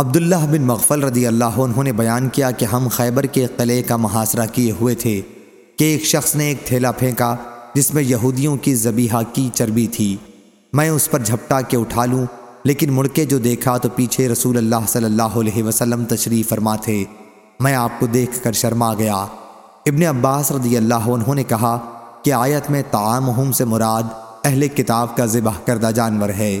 عبداللہ بن مغفل رضی اللہ عنہ نے بیان کیا کہ ہم خیبر کے قلعے کا محاصرہ کیے ہوئے تھے کہ ایک شخص نے ایک تھیلا پھینکا جس میں یہودیوں کی زبیحہ کی چربی تھی۔ میں اس پر جھپٹا کے اٹھا لوں، لیکن مڑ کے جو دیکھا تو پیچھے رسول اللہ صلی اللہ علیہ وسلم تشریف فرما تھے۔ میں آپ کو دیکھ کر شرما گیا۔ ابن عباس رضی اللہ عنہ نے کہا کہ آیت میں تعام سے مراد اہل کتاب کا ذبح کردہ جانور ہے۔